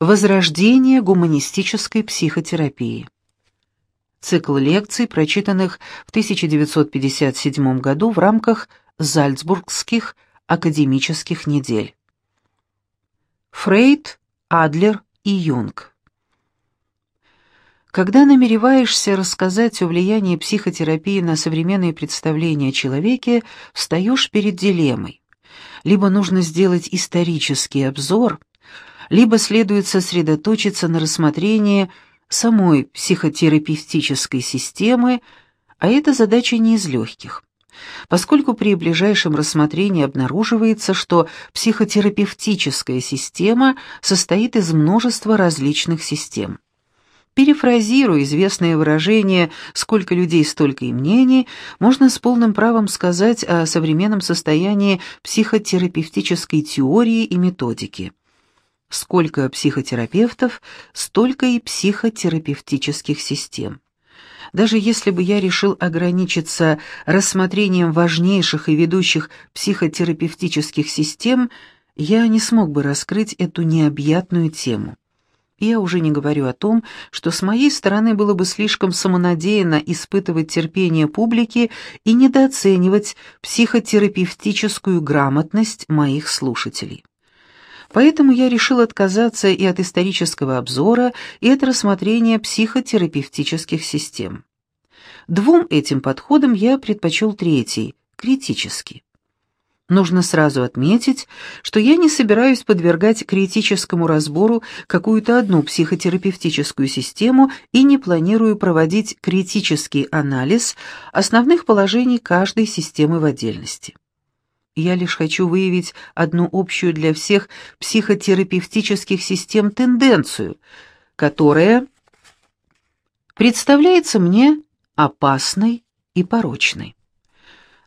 Возрождение гуманистической психотерапии. Цикл лекций, прочитанных в 1957 году в рамках Зальцбургских академических недель. Фрейд, Адлер и Юнг. Когда намереваешься рассказать о влиянии психотерапии на современные представления о человеке, встаешь перед дилеммой. Либо нужно сделать исторический обзор, либо следует сосредоточиться на рассмотрении самой психотерапевтической системы, а эта задача не из легких поскольку при ближайшем рассмотрении обнаруживается, что психотерапевтическая система состоит из множества различных систем. Перефразируя известное выражение «сколько людей, столько и мнений», можно с полным правом сказать о современном состоянии психотерапевтической теории и методики. Сколько психотерапевтов, столько и психотерапевтических систем. Даже если бы я решил ограничиться рассмотрением важнейших и ведущих психотерапевтических систем, я не смог бы раскрыть эту необъятную тему. Я уже не говорю о том, что с моей стороны было бы слишком самонадеянно испытывать терпение публики и недооценивать психотерапевтическую грамотность моих слушателей. Поэтому я решил отказаться и от исторического обзора, и от рассмотрения психотерапевтических систем. Двум этим подходам я предпочел третий, критический. Нужно сразу отметить, что я не собираюсь подвергать критическому разбору какую-то одну психотерапевтическую систему и не планирую проводить критический анализ основных положений каждой системы в отдельности. Я лишь хочу выявить одну общую для всех психотерапевтических систем тенденцию, которая представляется мне опасной и порочной.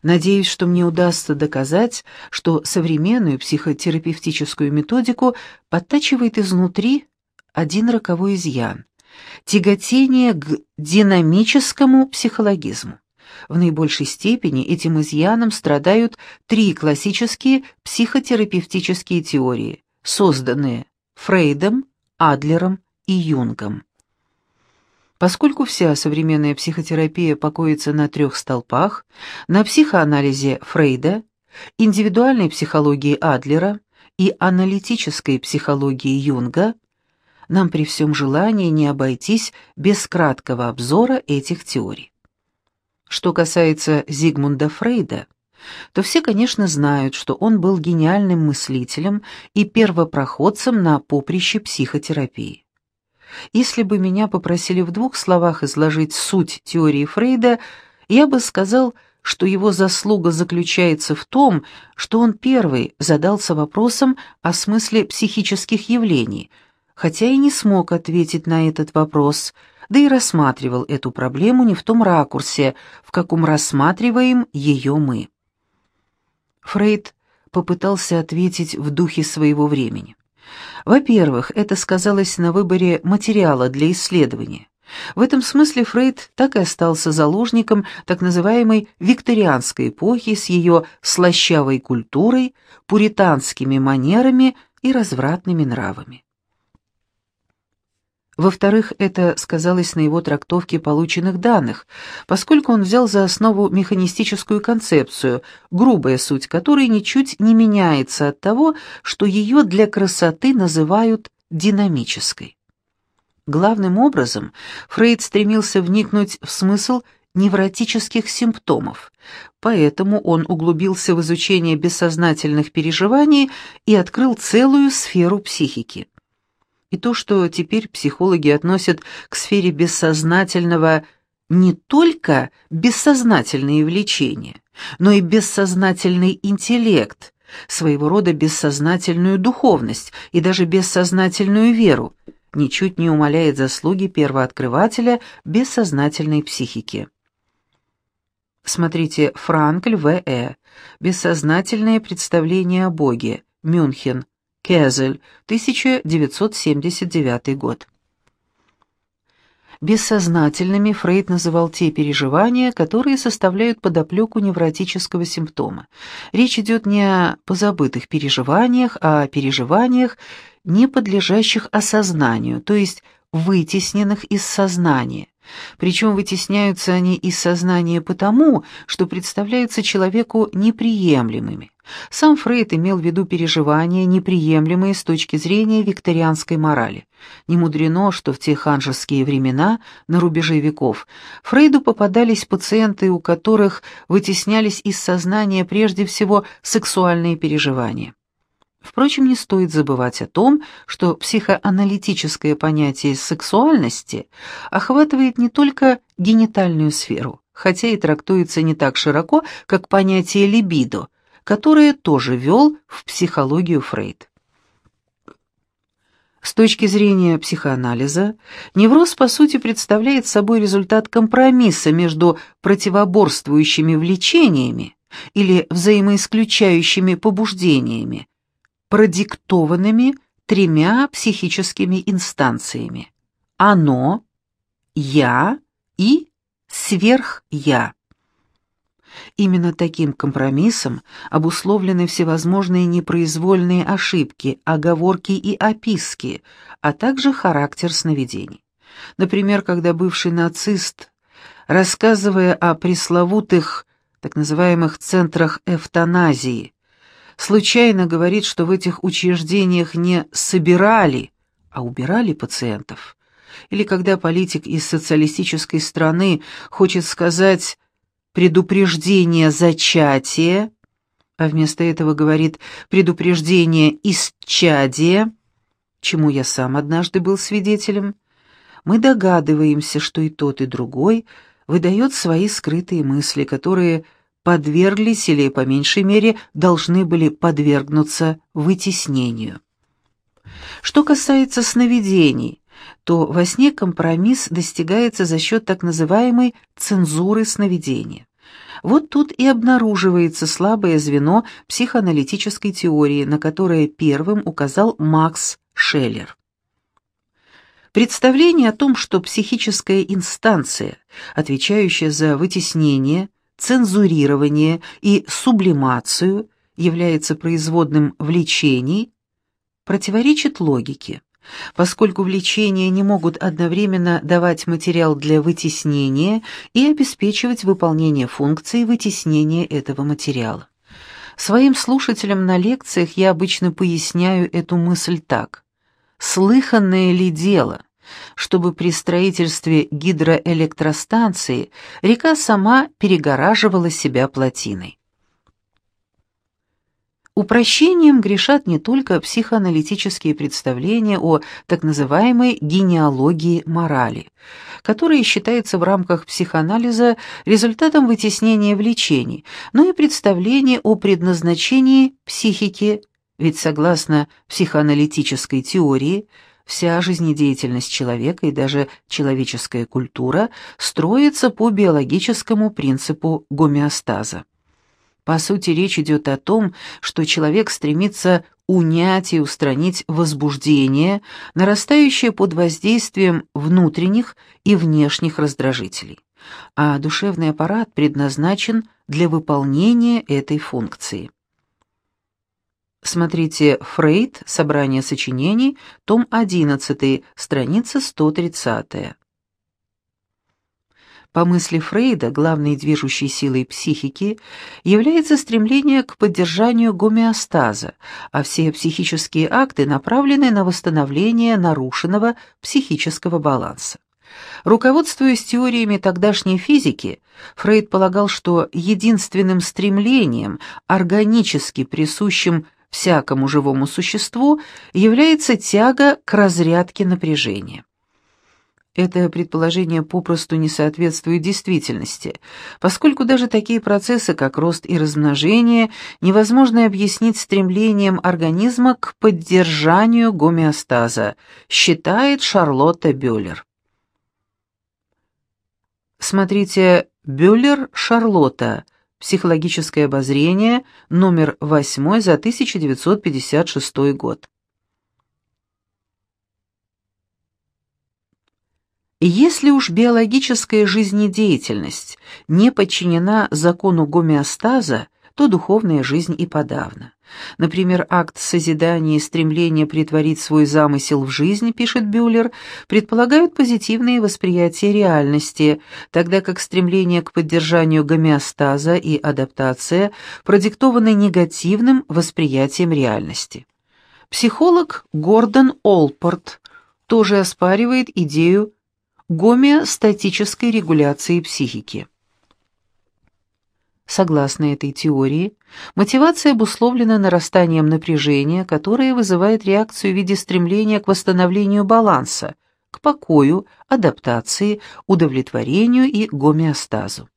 Надеюсь, что мне удастся доказать, что современную психотерапевтическую методику подтачивает изнутри один роковой изъян – тяготение к динамическому психологизму. В наибольшей степени этим изъяном страдают три классические психотерапевтические теории, созданные Фрейдом, Адлером и Юнгом. Поскольку вся современная психотерапия покоится на трех столпах, на психоанализе Фрейда, индивидуальной психологии Адлера и аналитической психологии Юнга, нам при всем желании не обойтись без краткого обзора этих теорий. Что касается Зигмунда Фрейда, то все, конечно, знают, что он был гениальным мыслителем и первопроходцем на поприще психотерапии. Если бы меня попросили в двух словах изложить суть теории Фрейда, я бы сказал, что его заслуга заключается в том, что он первый задался вопросом о смысле психических явлений, хотя и не смог ответить на этот вопрос – да и рассматривал эту проблему не в том ракурсе, в каком рассматриваем ее мы. Фрейд попытался ответить в духе своего времени. Во-первых, это сказалось на выборе материала для исследования. В этом смысле Фрейд так и остался заложником так называемой викторианской эпохи с ее слащавой культурой, пуританскими манерами и развратными нравами. Во-вторых, это сказалось на его трактовке полученных данных, поскольку он взял за основу механистическую концепцию, грубая суть которой ничуть не меняется от того, что ее для красоты называют динамической. Главным образом Фрейд стремился вникнуть в смысл невротических симптомов, поэтому он углубился в изучение бессознательных переживаний и открыл целую сферу психики. И то, что теперь психологи относят к сфере бессознательного не только бессознательные влечения, но и бессознательный интеллект, своего рода бессознательную духовность и даже бессознательную веру, ничуть не умаляет заслуги первооткрывателя бессознательной психики. Смотрите Франкль В.Э. «Бессознательное представление о Боге. Мюнхен. Кезель, 1979 год. Бессознательными Фрейд называл те переживания, которые составляют подоплеку невротического симптома. Речь идет не о позабытых переживаниях, а о переживаниях, не подлежащих осознанию, то есть вытесненных из сознания. Причем вытесняются они из сознания потому, что представляются человеку неприемлемыми. Сам Фрейд имел в виду переживания, неприемлемые с точки зрения викторианской морали. Не мудрено, что в те ханжеские времена, на рубеже веков, Фрейду попадались пациенты, у которых вытеснялись из сознания прежде всего сексуальные переживания. Впрочем, не стоит забывать о том, что психоаналитическое понятие сексуальности охватывает не только генитальную сферу, хотя и трактуется не так широко, как понятие либидо, которое тоже вел в психологию Фрейд. С точки зрения психоанализа, невроз по сути представляет собой результат компромисса между противоборствующими влечениями или взаимоисключающими побуждениями, продиктованными тремя психическими инстанциями – оно, я и сверх-я. Именно таким компромиссом обусловлены всевозможные непроизвольные ошибки, оговорки и описки, а также характер сновидений. Например, когда бывший нацист, рассказывая о пресловутых так называемых центрах эвтаназии, случайно говорит, что в этих учреждениях не собирали, а убирали пациентов. Или когда политик из социалистической страны хочет сказать «предупреждение зачатия», а вместо этого говорит «предупреждение исчадия», чему я сам однажды был свидетелем, мы догадываемся, что и тот, и другой выдает свои скрытые мысли, которые подверглись или, по меньшей мере, должны были подвергнуться вытеснению. Что касается сновидений, то во сне компромисс достигается за счет так называемой цензуры сновидения. Вот тут и обнаруживается слабое звено психоаналитической теории, на которое первым указал Макс Шеллер. Представление о том, что психическая инстанция, отвечающая за вытеснение, цензурирование и сублимацию является производным влечений, противоречит логике, поскольку влечения не могут одновременно давать материал для вытеснения и обеспечивать выполнение функции вытеснения этого материала. Своим слушателям на лекциях я обычно поясняю эту мысль так. Слыханное ли дело – чтобы при строительстве гидроэлектростанции река сама перегораживала себя плотиной. Упрощением грешат не только психоаналитические представления о так называемой генеалогии морали, которая считается в рамках психоанализа результатом вытеснения влечений, но и представления о предназначении психики, ведь согласно психоаналитической теории – Вся жизнедеятельность человека и даже человеческая культура строится по биологическому принципу гомеостаза. По сути, речь идет о том, что человек стремится унять и устранить возбуждение, нарастающее под воздействием внутренних и внешних раздражителей, а душевный аппарат предназначен для выполнения этой функции. Смотрите «Фрейд. Собрание сочинений», том 11, страница 130. По мысли Фрейда, главной движущей силой психики является стремление к поддержанию гомеостаза, а все психические акты направлены на восстановление нарушенного психического баланса. Руководствуясь теориями тогдашней физики, Фрейд полагал, что единственным стремлением, органически присущим всякому живому существу является тяга к разрядке напряжения. Это предположение попросту не соответствует действительности, поскольку даже такие процессы, как рост и размножение, невозможно объяснить стремлением организма к поддержанию гомеостаза, считает Шарлотта Бюллер. Смотрите «Бюллер Шарлотта. Психологическое обозрение, номер 8 за 1956 год. Если уж биологическая жизнедеятельность не подчинена закону гомеостаза, то духовная жизнь и подавно. Например, акт созидания и стремление притворить свой замысел в жизнь, пишет Бюллер, предполагают позитивные восприятия реальности, тогда как стремление к поддержанию гомеостаза и адаптация продиктованы негативным восприятием реальности. Психолог Гордон Олпорт тоже оспаривает идею гомеостатической регуляции психики. Согласно этой теории, мотивация обусловлена нарастанием напряжения, которое вызывает реакцию в виде стремления к восстановлению баланса, к покою, адаптации, удовлетворению и гомеостазу.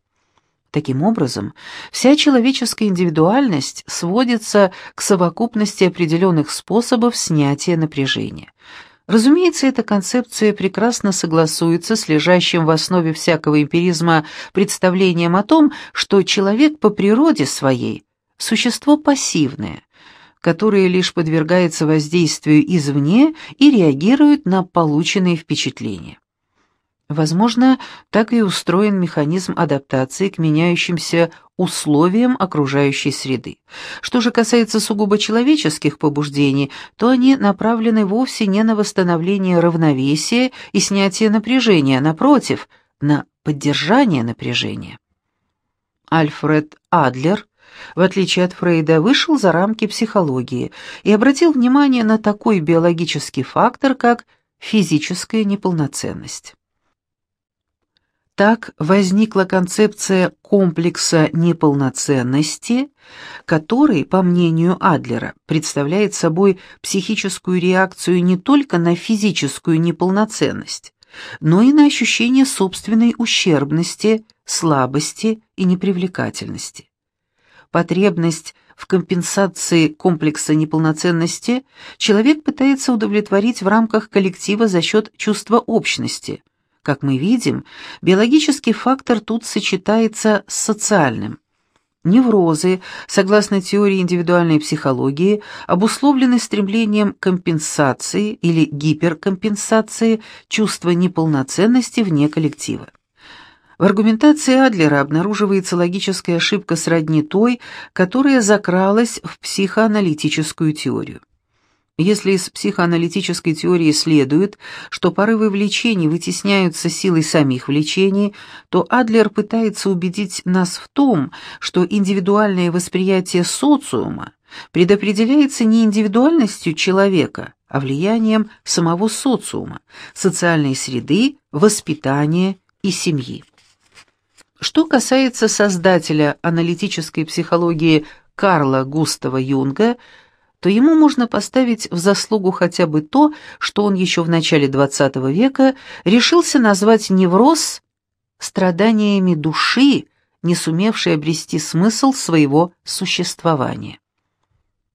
Таким образом, вся человеческая индивидуальность сводится к совокупности определенных способов снятия напряжения. Разумеется, эта концепция прекрасно согласуется с лежащим в основе всякого эмпиризма представлением о том, что человек по природе своей – существо пассивное, которое лишь подвергается воздействию извне и реагирует на полученные впечатления. Возможно, так и устроен механизм адаптации к меняющимся условиям окружающей среды. Что же касается сугубо человеческих побуждений, то они направлены вовсе не на восстановление равновесия и снятие напряжения, а напротив, на поддержание напряжения. Альфред Адлер, в отличие от Фрейда, вышел за рамки психологии и обратил внимание на такой биологический фактор, как физическая неполноценность. Так возникла концепция комплекса неполноценности, который, по мнению Адлера, представляет собой психическую реакцию не только на физическую неполноценность, но и на ощущение собственной ущербности, слабости и непривлекательности. Потребность в компенсации комплекса неполноценности человек пытается удовлетворить в рамках коллектива за счет чувства общности – как мы видим, биологический фактор тут сочетается с социальным. Неврозы, согласно теории индивидуальной психологии, обусловлены стремлением компенсации или гиперкомпенсации чувства неполноценности вне коллектива. В аргументации Адлера обнаруживается логическая ошибка сродни той, которая закралась в психоаналитическую теорию. Если из психоаналитической теории следует, что порывы влечений вытесняются силой самих влечений, то Адлер пытается убедить нас в том, что индивидуальное восприятие социума предопределяется не индивидуальностью человека, а влиянием самого социума, социальной среды, воспитания и семьи. Что касается создателя аналитической психологии Карла Густава Юнга – то ему можно поставить в заслугу хотя бы то, что он еще в начале XX века решился назвать невроз страданиями души, не сумевшей обрести смысл своего существования.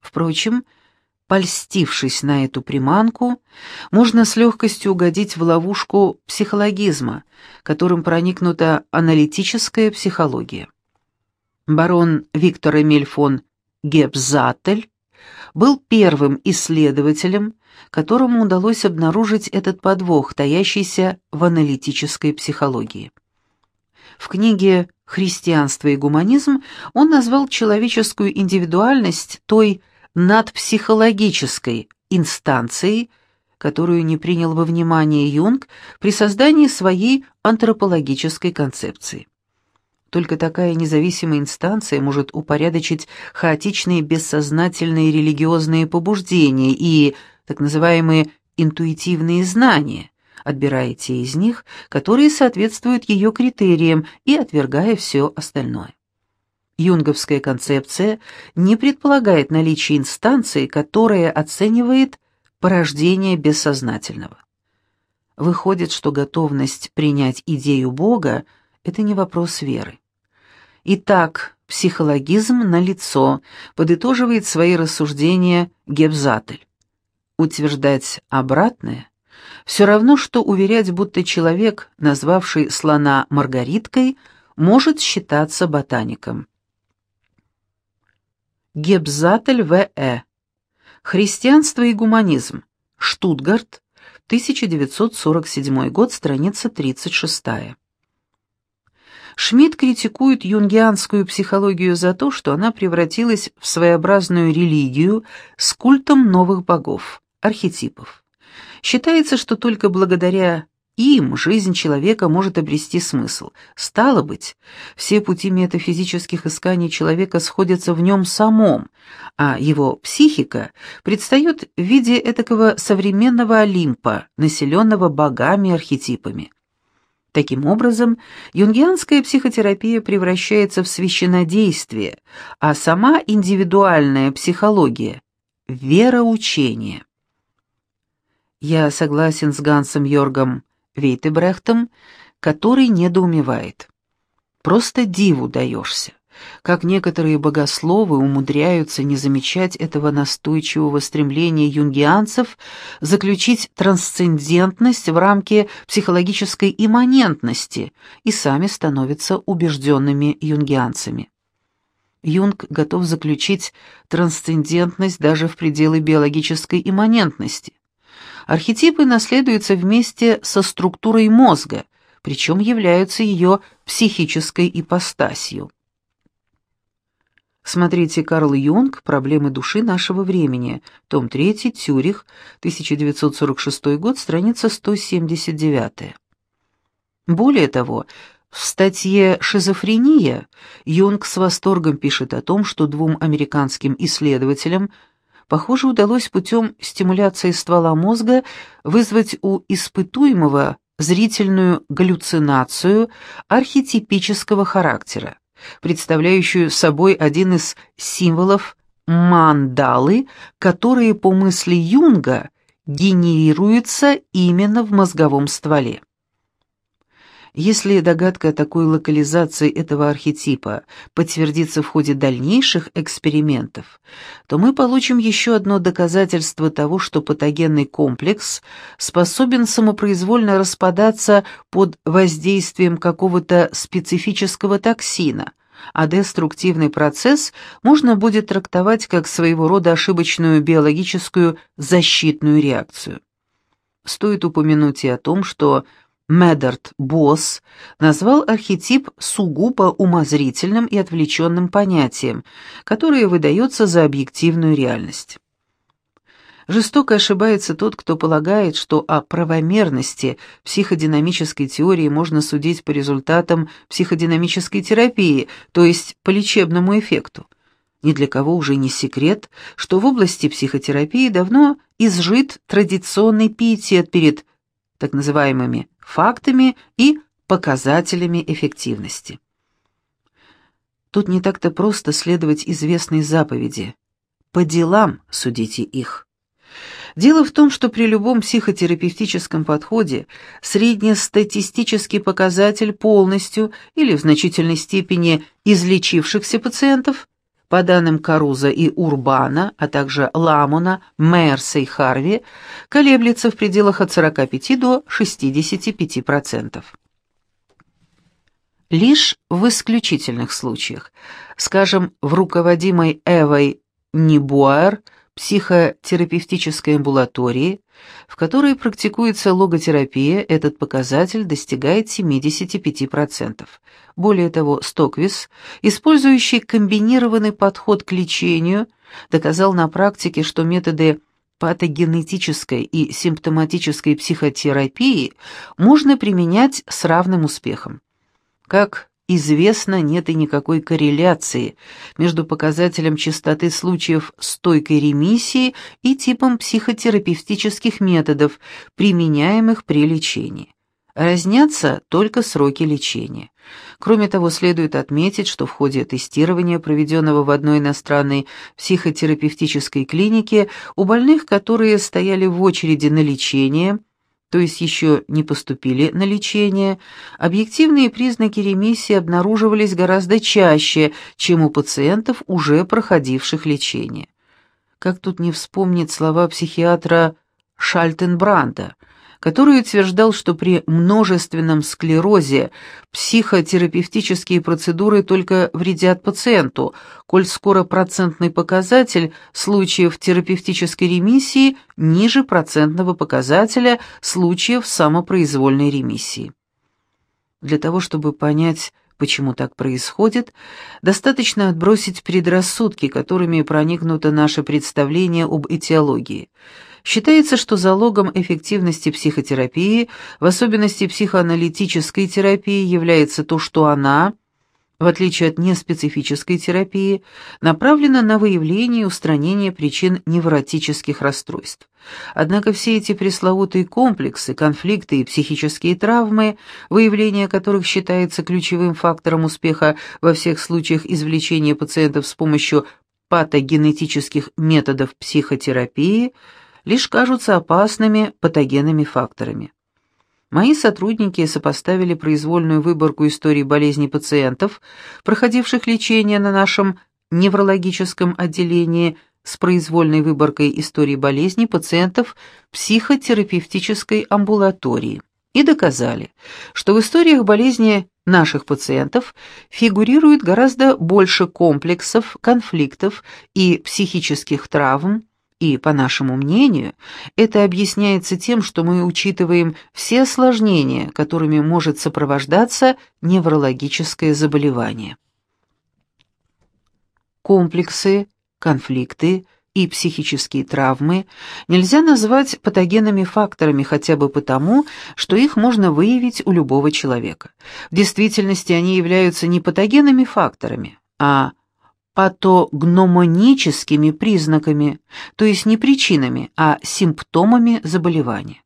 Впрочем, польстившись на эту приманку, можно с легкостью угодить в ловушку психологизма, которым проникнута аналитическая психология. Барон Виктор Эмиль фон Гебзатель был первым исследователем, которому удалось обнаружить этот подвох, таящийся в аналитической психологии. В книге «Христианство и гуманизм» он назвал человеческую индивидуальность той надпсихологической инстанцией, которую не принял во внимание Юнг при создании своей антропологической концепции. Только такая независимая инстанция может упорядочить хаотичные бессознательные религиозные побуждения и так называемые интуитивные знания, отбирая те из них, которые соответствуют ее критериям и отвергая все остальное. Юнговская концепция не предполагает наличие инстанции, которая оценивает порождение бессознательного. Выходит, что готовность принять идею Бога – это не вопрос веры. Итак, психологизм налицо, подытоживает свои рассуждения Гебзатель. Утверждать обратное все равно, что уверять, будто человек, назвавший слона Маргариткой, может считаться ботаником. Гебзатель В.Э. Христианство и гуманизм. Штутгарт, 1947 год, страница 36. Шмидт критикует юнгианскую психологию за то, что она превратилась в своеобразную религию с культом новых богов, архетипов. Считается, что только благодаря им жизнь человека может обрести смысл. Стало быть, все пути метафизических исканий человека сходятся в нем самом, а его психика предстает в виде этакого современного Олимпа, населенного богами-архетипами. Таким образом, юнгианская психотерапия превращается в священнодействие, а сама индивидуальная психология – вероучение. Я согласен с Гансом Йоргом Вейтебрехтом, который недоумевает. Просто диву даешься как некоторые богословы умудряются не замечать этого настойчивого стремления юнгианцев заключить трансцендентность в рамки психологической имманентности и сами становятся убежденными юнгианцами. Юнг готов заключить трансцендентность даже в пределы биологической имманентности. Архетипы наследуются вместе со структурой мозга, причем являются ее психической ипостасью. Смотрите Карл Юнг. «Проблемы души нашего времени», том 3, Тюрих, 1946 год, страница 179. Более того, в статье «Шизофрения» Юнг с восторгом пишет о том, что двум американским исследователям, похоже, удалось путем стимуляции ствола мозга вызвать у испытуемого зрительную галлюцинацию архетипического характера представляющую собой один из символов мандалы, которые, по мысли Юнга, генерируются именно в мозговом стволе. Если догадка о такой локализации этого архетипа подтвердится в ходе дальнейших экспериментов, то мы получим еще одно доказательство того, что патогенный комплекс способен самопроизвольно распадаться под воздействием какого-то специфического токсина, а деструктивный процесс можно будет трактовать как своего рода ошибочную биологическую защитную реакцию. Стоит упомянуть и о том, что Медард Босс назвал архетип сугубо умозрительным и отвлеченным понятием, которое выдается за объективную реальность. Жестоко ошибается тот, кто полагает, что о правомерности психодинамической теории можно судить по результатам психодинамической терапии, то есть по лечебному эффекту. Ни для кого уже не секрет, что в области психотерапии давно изжит традиционный пиетет перед так называемыми фактами и показателями эффективности. Тут не так-то просто следовать известной заповеди. По делам судите их. Дело в том, что при любом психотерапевтическом подходе среднестатистический показатель полностью или в значительной степени излечившихся пациентов по данным Каруза и Урбана, а также Ламона, Мерса и Харви, колеблется в пределах от 45 до 65%. Лишь в исключительных случаях, скажем, в руководимой Эвой Нибуэр психотерапевтической амбулатории, в которой практикуется логотерапия, этот показатель достигает 75%. Более того, Стоквис, использующий комбинированный подход к лечению, доказал на практике, что методы патогенетической и симптоматической психотерапии можно применять с равным успехом. Как известно, нет и никакой корреляции между показателем частоты случаев стойкой ремиссии и типом психотерапевтических методов, применяемых при лечении. Разнятся только сроки лечения. Кроме того, следует отметить, что в ходе тестирования, проведенного в одной иностранной психотерапевтической клинике, у больных, которые стояли в очереди на лечение, то есть еще не поступили на лечение, объективные признаки ремиссии обнаруживались гораздо чаще, чем у пациентов, уже проходивших лечение. Как тут не вспомнить слова психиатра Шальтенбранда – который утверждал, что при множественном склерозе психотерапевтические процедуры только вредят пациенту, коль скоро процентный показатель случаев терапевтической ремиссии ниже процентного показателя случаев самопроизвольной ремиссии. Для того, чтобы понять Почему так происходит, достаточно отбросить предрассудки, которыми проникнуто наше представление об этиологии. Считается, что залогом эффективности психотерапии, в особенности психоаналитической терапии, является то, что она, в отличие от неспецифической терапии, направлена на выявление и устранение причин невротических расстройств. Однако все эти пресловутые комплексы, конфликты и психические травмы, выявление которых считается ключевым фактором успеха во всех случаях извлечения пациентов с помощью патогенетических методов психотерапии, лишь кажутся опасными патогенными факторами. Мои сотрудники сопоставили произвольную выборку истории болезней пациентов, проходивших лечение на нашем неврологическом отделении – с произвольной выборкой истории болезни пациентов психотерапевтической амбулатории и доказали, что в историях болезни наших пациентов фигурирует гораздо больше комплексов, конфликтов и психических травм, и, по нашему мнению, это объясняется тем, что мы учитываем все осложнения, которыми может сопровождаться неврологическое заболевание. Комплексы конфликты и психические травмы нельзя назвать патогенными факторами хотя бы потому, что их можно выявить у любого человека. В действительности они являются не патогенными факторами, а патогномоническими признаками, то есть не причинами, а симптомами заболевания.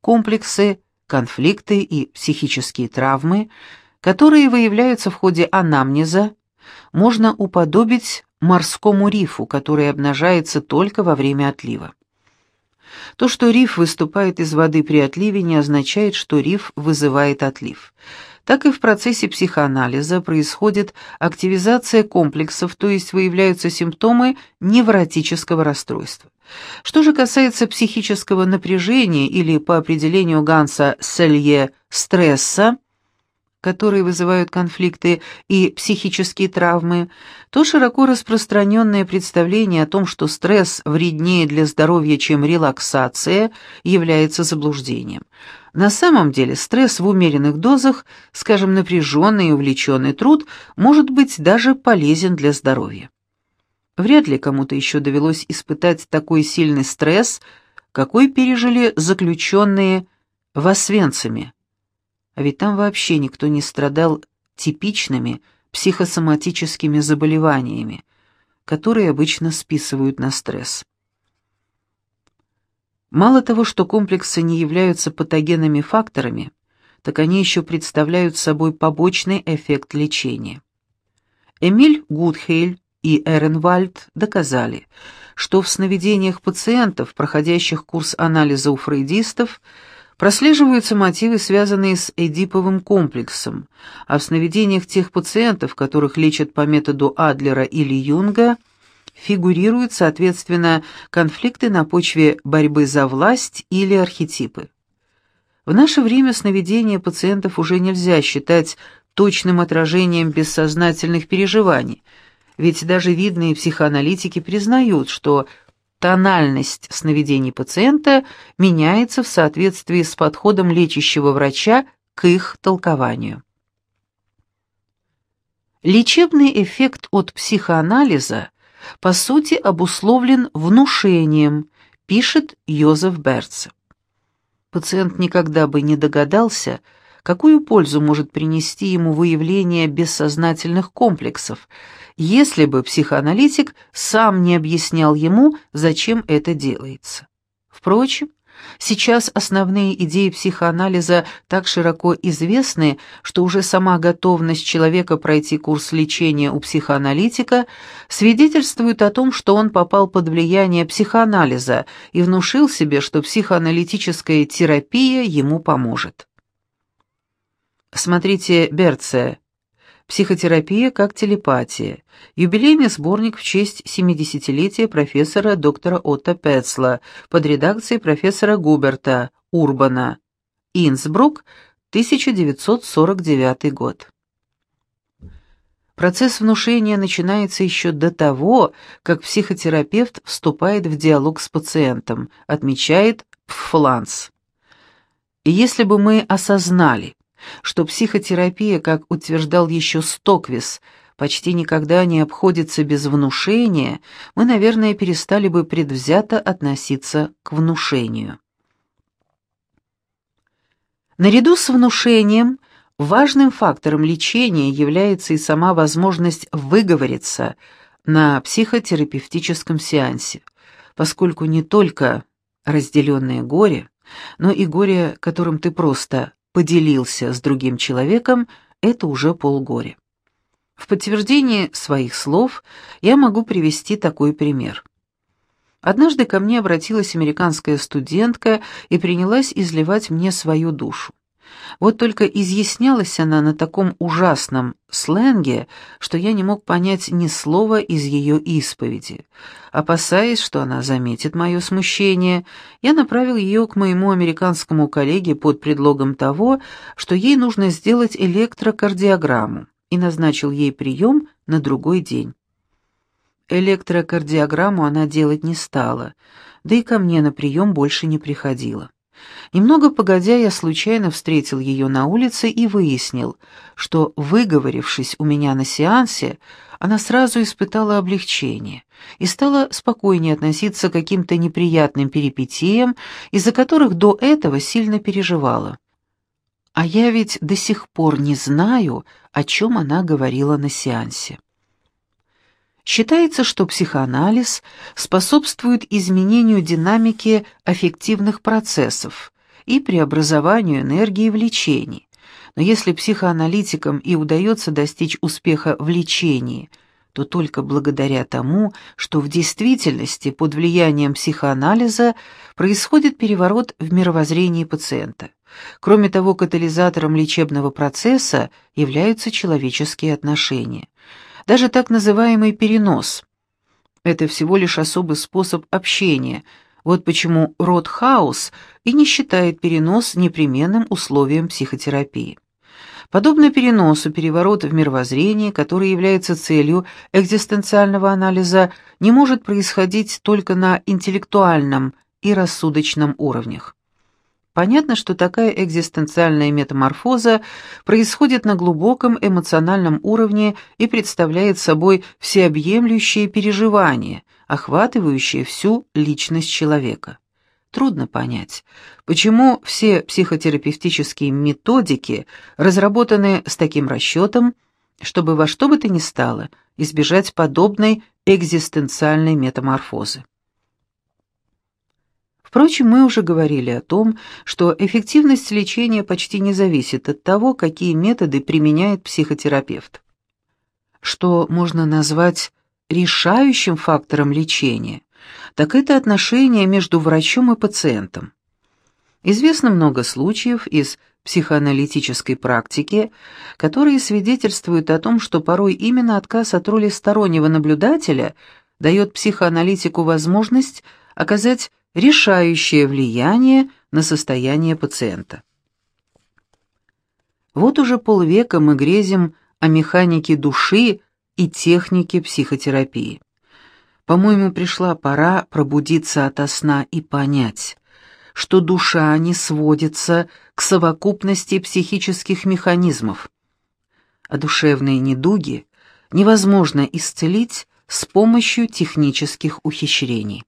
Комплексы, конфликты и психические травмы, которые выявляются в ходе анамнеза, можно уподобить морскому рифу, который обнажается только во время отлива. То, что риф выступает из воды при отливе, не означает, что риф вызывает отлив. Так и в процессе психоанализа происходит активизация комплексов, то есть выявляются симптомы невротического расстройства. Что же касается психического напряжения или, по определению Ганса Селье, стресса, которые вызывают конфликты и психические травмы, то широко распространенное представление о том, что стресс вреднее для здоровья, чем релаксация, является заблуждением. На самом деле стресс в умеренных дозах, скажем, напряженный и увлеченный труд, может быть даже полезен для здоровья. Вряд ли кому-то еще довелось испытать такой сильный стресс, какой пережили заключенные в Освенциме. А ведь там вообще никто не страдал типичными психосоматическими заболеваниями, которые обычно списывают на стресс. Мало того, что комплексы не являются патогенными факторами, так они еще представляют собой побочный эффект лечения. Эмиль Гудхейль и Эренвальд доказали, что в сновидениях пациентов, проходящих курс анализа у фрейдистов, Прослеживаются мотивы, связанные с эдиповым комплексом, а в сновидениях тех пациентов, которых лечат по методу Адлера или Юнга, фигурируют, соответственно, конфликты на почве борьбы за власть или архетипы. В наше время сновидения пациентов уже нельзя считать точным отражением бессознательных переживаний, ведь даже видные психоаналитики признают, что тональность сновидений пациента меняется в соответствии с подходом лечащего врача к их толкованию. Лечебный эффект от психоанализа по сути обусловлен внушением, пишет Йозеф Берц. Пациент никогда бы не догадался, какую пользу может принести ему выявление бессознательных комплексов, если бы психоаналитик сам не объяснял ему, зачем это делается. Впрочем, сейчас основные идеи психоанализа так широко известны, что уже сама готовность человека пройти курс лечения у психоаналитика свидетельствует о том, что он попал под влияние психоанализа и внушил себе, что психоаналитическая терапия ему поможет. Смотрите Берце «Психотерапия как телепатия», юбилейный сборник в честь 70-летия профессора доктора Отто Пецла под редакцией профессора Губерта Урбана, Инсбрук, 1949 год. Процесс внушения начинается еще до того, как психотерапевт вступает в диалог с пациентом, отмечает Пфланс. И если бы мы осознали, что психотерапия, как утверждал еще Стоквис, почти никогда не обходится без внушения, мы, наверное, перестали бы предвзято относиться к внушению. Наряду с внушением важным фактором лечения является и сама возможность выговориться на психотерапевтическом сеансе, поскольку не только разделенное горе, но и горе, которым ты просто поделился с другим человеком, это уже полгоря. В подтверждение своих слов я могу привести такой пример. Однажды ко мне обратилась американская студентка и принялась изливать мне свою душу. Вот только изъяснялась она на таком ужасном сленге, что я не мог понять ни слова из ее исповеди. Опасаясь, что она заметит мое смущение, я направил ее к моему американскому коллеге под предлогом того, что ей нужно сделать электрокардиограмму, и назначил ей прием на другой день. Электрокардиограмму она делать не стала, да и ко мне на прием больше не приходила. Немного погодя, я случайно встретил ее на улице и выяснил, что, выговорившись у меня на сеансе, она сразу испытала облегчение и стала спокойнее относиться к каким-то неприятным перипетиям, из-за которых до этого сильно переживала. А я ведь до сих пор не знаю, о чем она говорила на сеансе. Считается, что психоанализ способствует изменению динамики аффективных процессов и преобразованию энергии в лечении. Но если психоаналитикам и удается достичь успеха в лечении, то только благодаря тому, что в действительности под влиянием психоанализа происходит переворот в мировоззрении пациента. Кроме того, катализатором лечебного процесса являются человеческие отношения даже так называемый перенос. Это всего лишь особый способ общения. Вот почему Ротхаус и не считает перенос непременным условием психотерапии. Подобно переносу, переворот в мировоззрении, который является целью экзистенциального анализа, не может происходить только на интеллектуальном и рассудочном уровнях. Понятно, что такая экзистенциальная метаморфоза происходит на глубоком эмоциональном уровне и представляет собой всеобъемлющее переживание, охватывающее всю личность человека. Трудно понять, почему все психотерапевтические методики разработаны с таким расчетом, чтобы во что бы то ни стало избежать подобной экзистенциальной метаморфозы. Впрочем, мы уже говорили о том, что эффективность лечения почти не зависит от того, какие методы применяет психотерапевт. Что можно назвать решающим фактором лечения, так это отношение между врачом и пациентом. Известно много случаев из психоаналитической практики, которые свидетельствуют о том, что порой именно отказ от роли стороннего наблюдателя дает психоаналитику возможность оказать решающее влияние на состояние пациента. Вот уже полвека мы грезим о механике души и технике психотерапии. По-моему, пришла пора пробудиться ото сна и понять, что душа не сводится к совокупности психических механизмов, а душевные недуги невозможно исцелить с помощью технических ухищрений.